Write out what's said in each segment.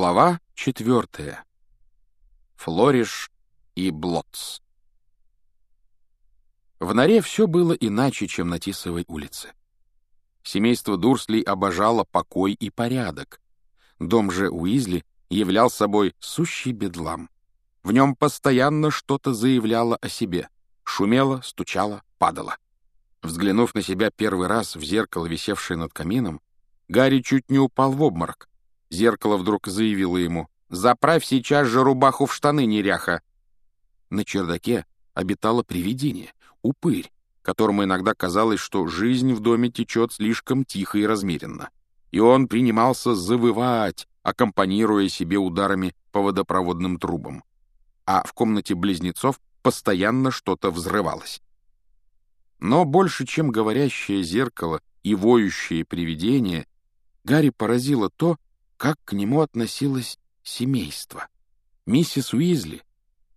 Глава четвертая. Флориш и Блотс. В норе все было иначе, чем на Тисовой улице. Семейство Дурсли обожало покой и порядок. Дом же Уизли являл собой сущий бедлам. В нем постоянно что-то заявляло о себе. Шумело, стучало, падало. Взглянув на себя первый раз в зеркало, висевшее над камином, Гарри чуть не упал в обморок. Зеркало вдруг заявило ему «Заправь сейчас же рубаху в штаны, неряха!» На чердаке обитало привидение, упырь, которому иногда казалось, что жизнь в доме течет слишком тихо и размеренно. И он принимался завывать, аккомпанируя себе ударами по водопроводным трубам. А в комнате близнецов постоянно что-то взрывалось. Но больше, чем говорящее зеркало и воющее привидение, Гарри поразило то, как к нему относилось семейство. Миссис Уизли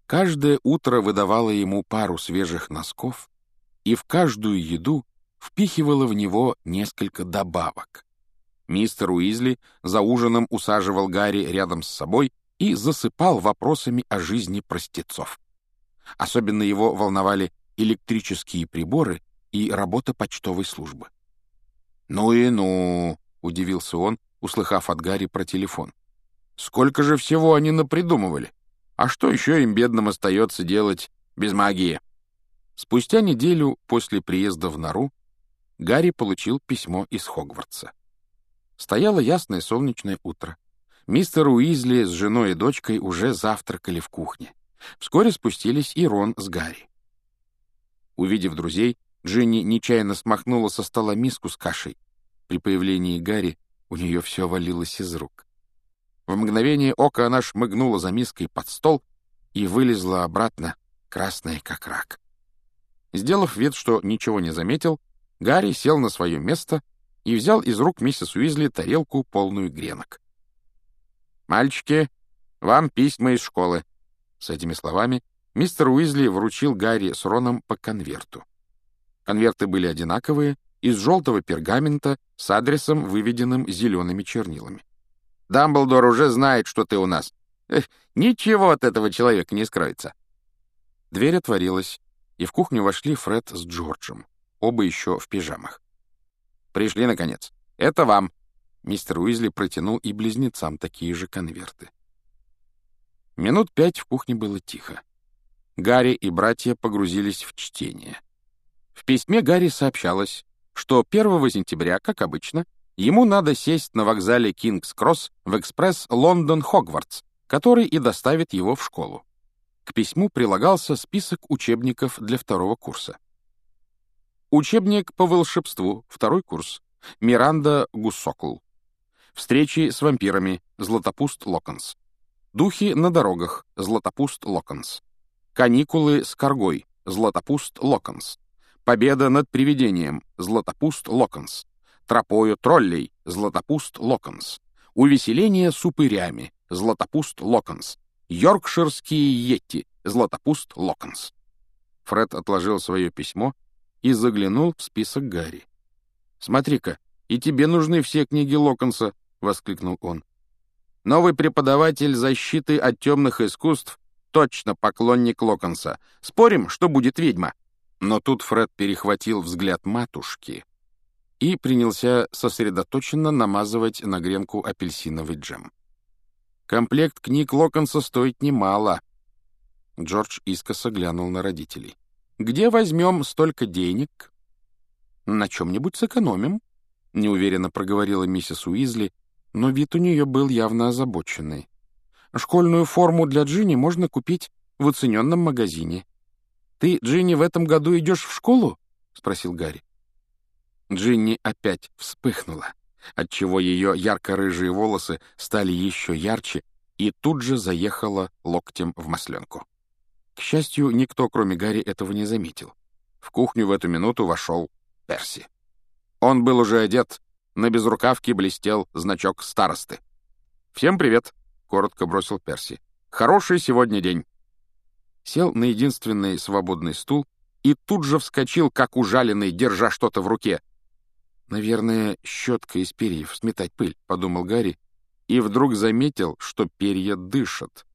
каждое утро выдавала ему пару свежих носков и в каждую еду впихивала в него несколько добавок. Мистер Уизли за ужином усаживал Гарри рядом с собой и засыпал вопросами о жизни простецов. Особенно его волновали электрические приборы и работа почтовой службы. «Ну и ну!» — удивился он, услыхав от Гарри про телефон. «Сколько же всего они напридумывали! А что еще им, бедным, остается делать без магии?» Спустя неделю после приезда в нору Гарри получил письмо из Хогвартса. Стояло ясное солнечное утро. Мистер Уизли с женой и дочкой уже завтракали в кухне. Вскоре спустились и Рон с Гарри. Увидев друзей, Джинни нечаянно смахнула со стола миску с кашей. При появлении Гарри у нее все валилось из рук. В мгновение ока она шмыгнула за миской под стол и вылезла обратно, красная как рак. Сделав вид, что ничего не заметил, Гарри сел на свое место и взял из рук миссис Уизли тарелку, полную гренок. «Мальчики, вам письма из школы». С этими словами мистер Уизли вручил Гарри с Роном по конверту. Конверты были одинаковые, из желтого пергамента с адресом, выведенным зелеными чернилами. «Дамблдор уже знает, что ты у нас. Эх, ничего от этого человека не скроется». Дверь отворилась, и в кухню вошли Фред с Джорджем, оба еще в пижамах. «Пришли, наконец. Это вам». Мистер Уизли протянул и близнецам такие же конверты. Минут пять в кухне было тихо. Гарри и братья погрузились в чтение. В письме Гарри сообщалось, что 1 сентября, как обычно, ему надо сесть на вокзале Кингс-Кросс в экспресс Лондон-Хогвартс, который и доставит его в школу. К письму прилагался список учебников для второго курса. Учебник по волшебству, второй курс. Миранда Гуссокл. Встречи с вампирами, Златопуст Локонс. Духи на дорогах, Златопуст Локонс. Каникулы с каргой, Златопуст Локонс. Победа над привидением. Златопуст Локонс. Тропою троллей. Златопуст Локонс. Увеселение с упырями. Златопуст Локонс. Йоркширские йети. Златопуст Локонс. Фред отложил свое письмо и заглянул в список Гарри. «Смотри-ка, и тебе нужны все книги Локонса!» — воскликнул он. «Новый преподаватель защиты от темных искусств точно поклонник Локонса. Спорим, что будет ведьма?» Но тут Фред перехватил взгляд матушки и принялся сосредоточенно намазывать на гренку апельсиновый джем. «Комплект книг Локонса стоит немало». Джордж искоса глянул на родителей. «Где возьмем столько денег?» «На чем-нибудь сэкономим», — неуверенно проговорила миссис Уизли, но вид у нее был явно озабоченный. «Школьную форму для Джинни можно купить в оцененном магазине. «Ты, Джинни, в этом году идешь в школу?» — спросил Гарри. Джинни опять вспыхнула, отчего ее ярко-рыжие волосы стали еще ярче и тут же заехала локтем в масленку. К счастью, никто, кроме Гарри, этого не заметил. В кухню в эту минуту вошел Перси. Он был уже одет, на безрукавке блестел значок старосты. «Всем привет!» — коротко бросил Перси. «Хороший сегодня день сел на единственный свободный стул и тут же вскочил, как ужаленный, держа что-то в руке. «Наверное, щетка из перьев сметать пыль», — подумал Гарри, и вдруг заметил, что перья дышат.